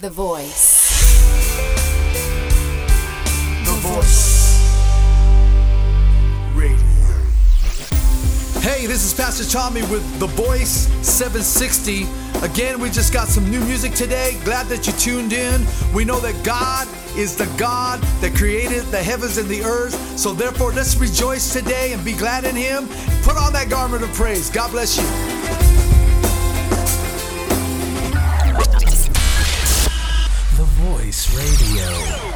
The Voice. The Voice. Radio. Hey, this is Pastor Tommy with The Voice 760. Again, we just got some new music today. Glad that you tuned in. We know that God is the God that created the heavens and the earth. So therefore, let's rejoice today and be glad in Him. Put on that garment of praise. God bless you. Voice Radio.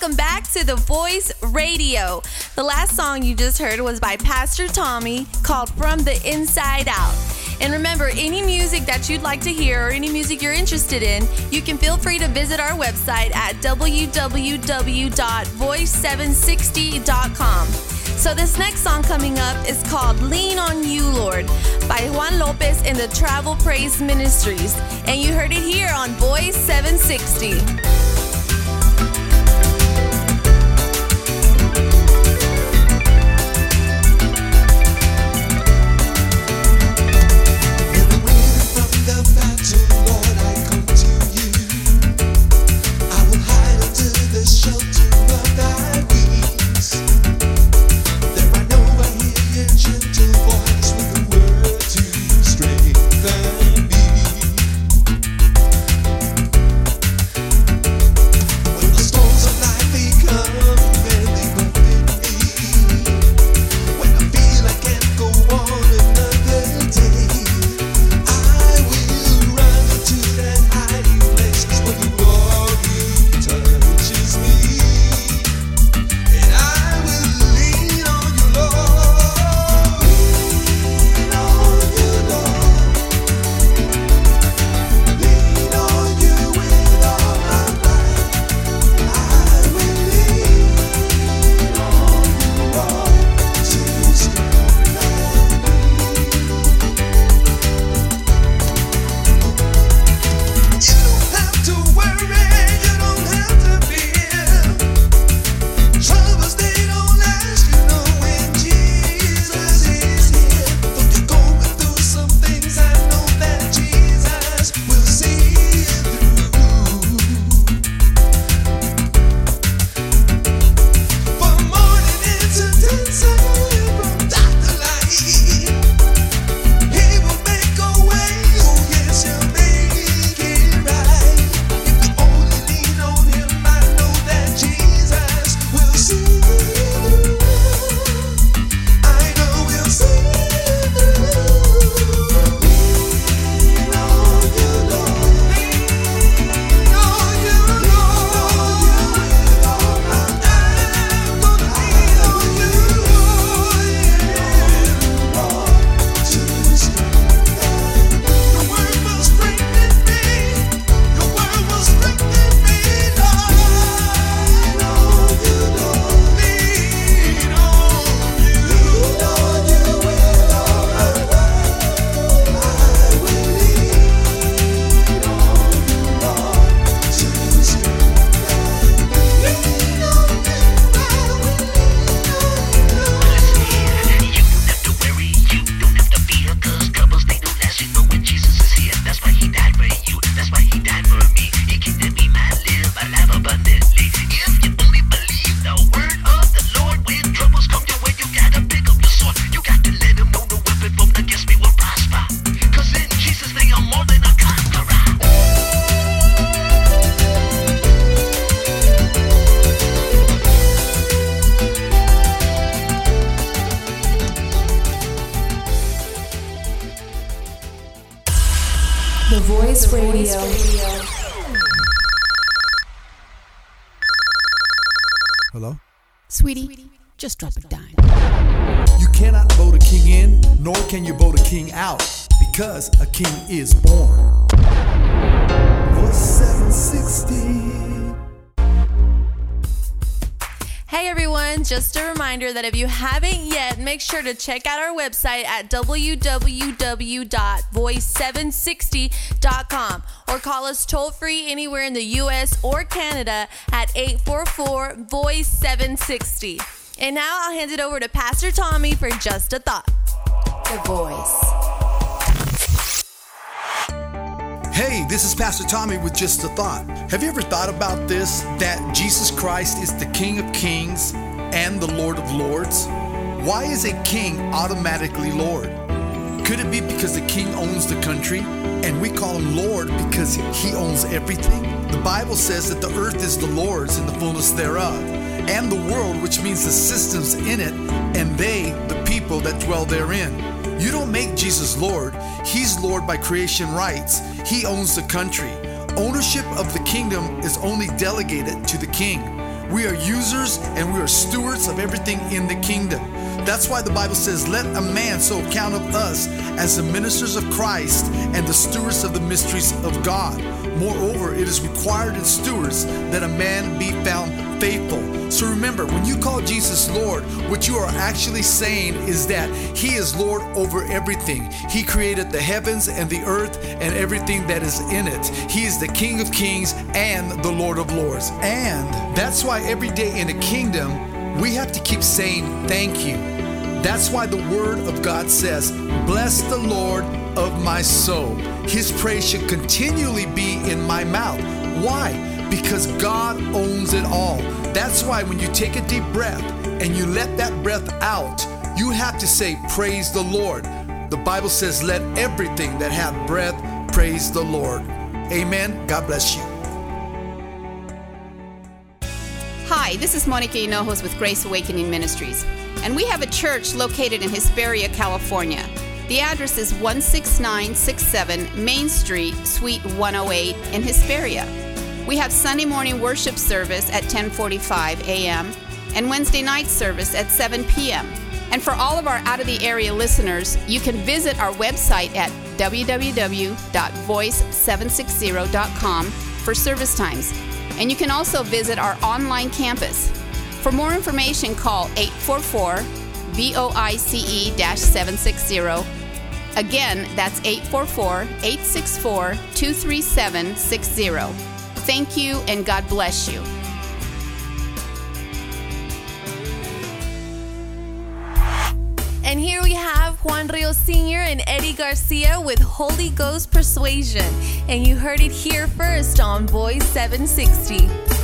Welcome back to The Voice Radio. The last song you just heard was by Pastor Tommy called From the Inside Out. And remember, any music that you'd like to hear or any music you're interested in, you can feel free to visit our website at www.voice760.com. So, this next song coming up is called Lean on You, Lord by Juan Lopez and the Travel Praise Ministries. And you heard it here on Voice 760. Voice Radio. Hello? Sweetie, just drop a dime. You cannot vote a king in, nor can you vote a king out, because a king is born. Voice 760. Hey everyone, just a reminder that if you haven't yet, make sure to check out our website at www.voice760.com or call us toll free anywhere in the US or Canada at 844 Voice 760. And now I'll hand it over to Pastor Tommy for just a thought. The voice. Hey, this is Pastor Tommy with Just a Thought. Have you ever thought about this? That Jesus Christ is the King of Kings and the Lord of Lords? Why is a king automatically Lord? Could it be because the king owns the country and we call him Lord because he owns everything? The Bible says that the earth is the Lord's and the fullness thereof, and the world, which means the systems in it, and they, the people that dwell therein. You don't make Jesus Lord. He's Lord by creation rights. He owns the country. Ownership of the kingdom is only delegated to the king. We are users and we are stewards of everything in the kingdom. That's why the Bible says, Let a man so count of us as the ministers of Christ and the stewards of the mysteries of God. Moreover, it is required in stewards that a man be found faithful. So remember, when you call Jesus Lord, what you are actually saying is that He is Lord over everything. He created the heavens and the earth and everything that is in it. He is the King of kings and the Lord of lords. And that's why every day in the kingdom, we have to keep saying thank you. That's why the word of God says, Bless the Lord of my soul. His praise should continually be in my mouth. Why? Because God owns it all. That's why when you take a deep breath and you let that breath out, you have to say, Praise the Lord. The Bible says, Let everything that hath breath praise the Lord. Amen. God bless you. Hi, this is Monica Hinojos with Grace Awakening Ministries, and we have a church located in Hesperia, California. The address is 16967 Main Street, Suite 108 in Hesperia. We have Sunday morning worship service at 10:45 a.m. and Wednesday night service at 7 p.m. And for all of our out of the area listeners, you can visit our website at www.voice760.com for service times. And you can also visit our online campus. For more information, call 844 VOICE 760. Again, that's 844 864 23760. Thank you and God bless you. And here we have Juan Rio Sr. and Eddie Garcia with Holy Ghost Persuasion. And you heard it here first on Voice 760.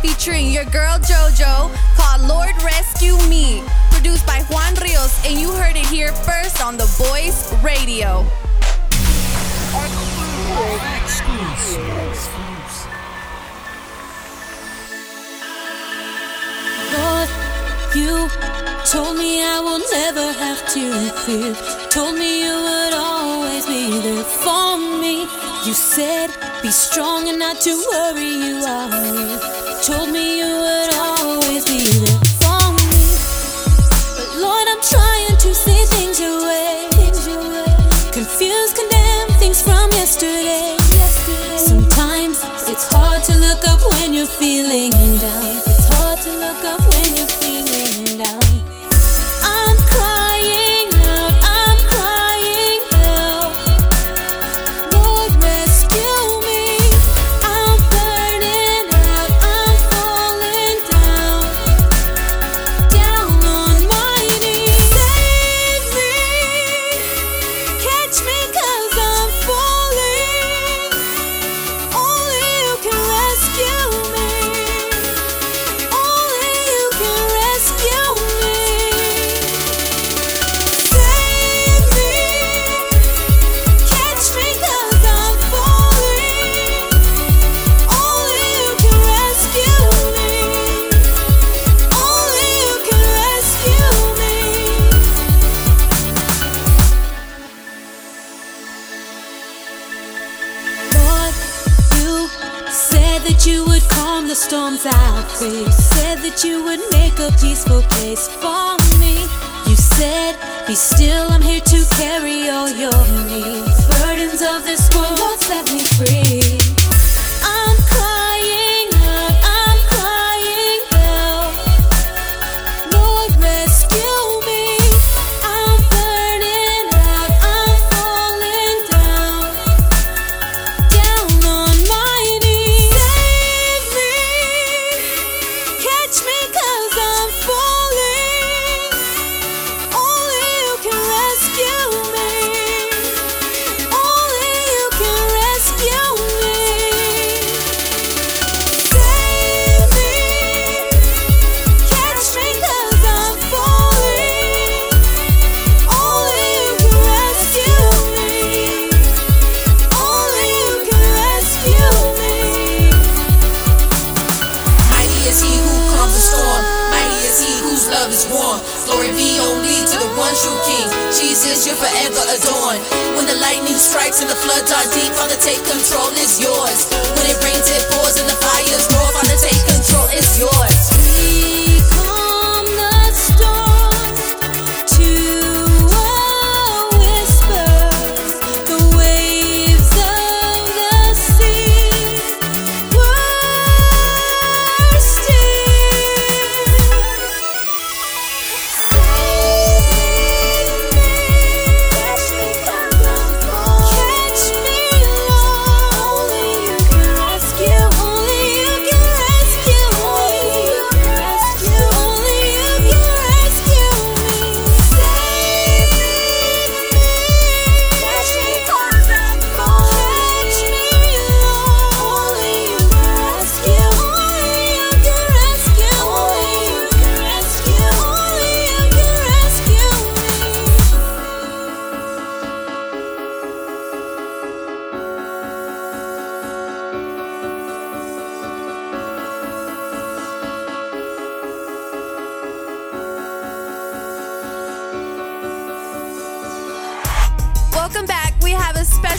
Featuring your girl JoJo called Lord Rescue Me, produced by Juan Rios, and you heard it here first on The Voice Radio. Lord, you told me I will never have to fear. Told me you would always be there for me. You said, be strong and not to worry, you are here. Told me you would always be there storms I face. Said that you would make a peaceful place for me. You said, Be still, I'm here to carry all your needs. Burdens of this world, Lord, set me free. True King. Jesus, you're forever adorned. When the lightning strikes and the floods are deep, Father, take control, it's yours. When it rains, it pours and the fires roar. Father, take control, it's yours.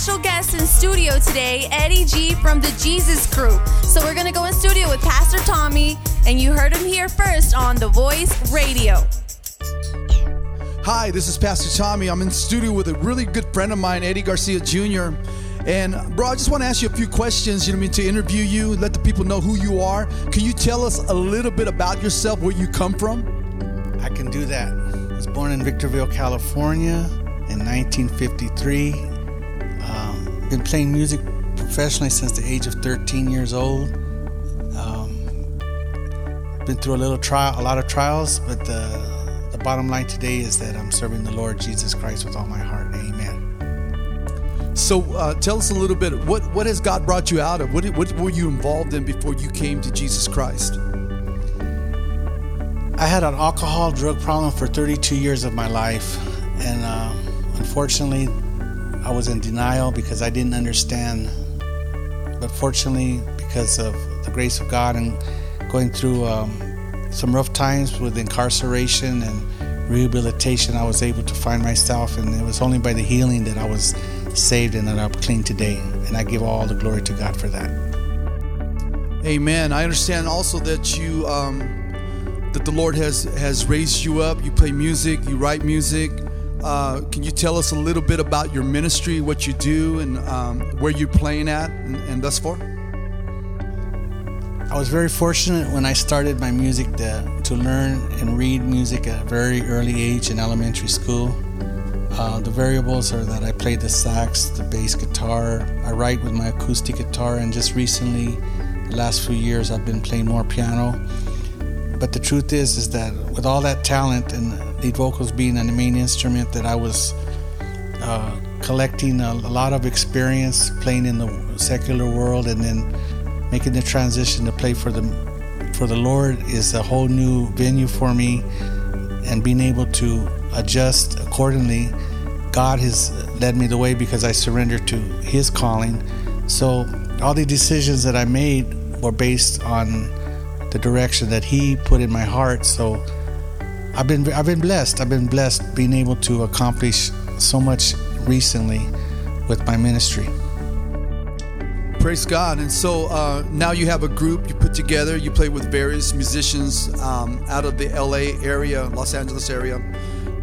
Special guest in studio today, Eddie G from the Jesus Crew. So we're gonna go in studio with Pastor Tommy, and you heard him here first on The Voice Radio. Hi, this is Pastor Tommy. I'm in studio with a really good friend of mine, Eddie Garcia Jr. And bro, I just want to ask you a few questions, you know what I mean, to interview you, let the people know who you are. Can you tell us a little bit about yourself, where you come from? I can do that. I was born in Victorville, California in 1953. Um, been playing music professionally since the age of 13 years old. Um, been through a little trial, a lot of trials, but the, the bottom line today is that I'm serving the Lord Jesus Christ with all my heart. Amen. So So uh, tell us a little bit. What what has God brought you out of? What what were you involved in before you came to Jesus Christ? I had an alcohol drug problem for 32 years of my life, and uh, unfortunately, I was in denial because I didn't understand. But fortunately, because of the grace of God and going through um, some rough times with incarceration and rehabilitation, I was able to find myself, and it was only by the healing that I was saved and that I'm clean today. And I give all the glory to God for that. Amen. I understand also that you um, that the Lord has has raised you up. You play music, you write music. Uh, can you tell us a little bit about your ministry, what you do, and um, where you're playing at, and, and thus far? I was very fortunate when I started my music to, to learn and read music at a very early age in elementary school. Uh, the variables are that I play the sax, the bass guitar, I write with my acoustic guitar, and just recently, the last few years, I've been playing more piano. But the truth is, is that with all that talent and lead vocals being the main instrument, that I was uh, collecting a, a lot of experience playing in the secular world, and then making the transition to play for the for the Lord is a whole new venue for me, and being able to adjust accordingly. God has led me the way because I surrendered to His calling. So all the decisions that I made were based on the direction that He put in my heart. So I've been I've been blessed. I've been blessed being able to accomplish so much recently with my ministry. Praise God. And so uh, now you have a group you put together. You play with various musicians um, out of the LA area, Los Angeles area.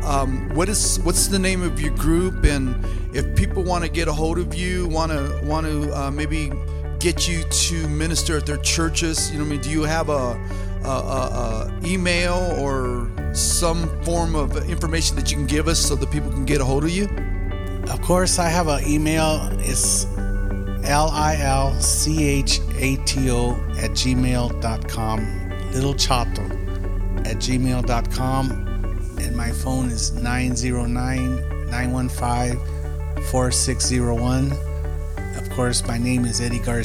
Um, what is what's the name of your group? And if people want to get a hold of you, want to want to uh, maybe get you to minister at their churches, you know, I mean, do you have a, a, email or some form of information that you can give us so that people can get a hold of you? Of course, I have an email. It's L I L C H A T O at gmail.com. Little Chato at gmail.com. And my phone is 909 915 4601. Of course, my name is Eddie Garcia.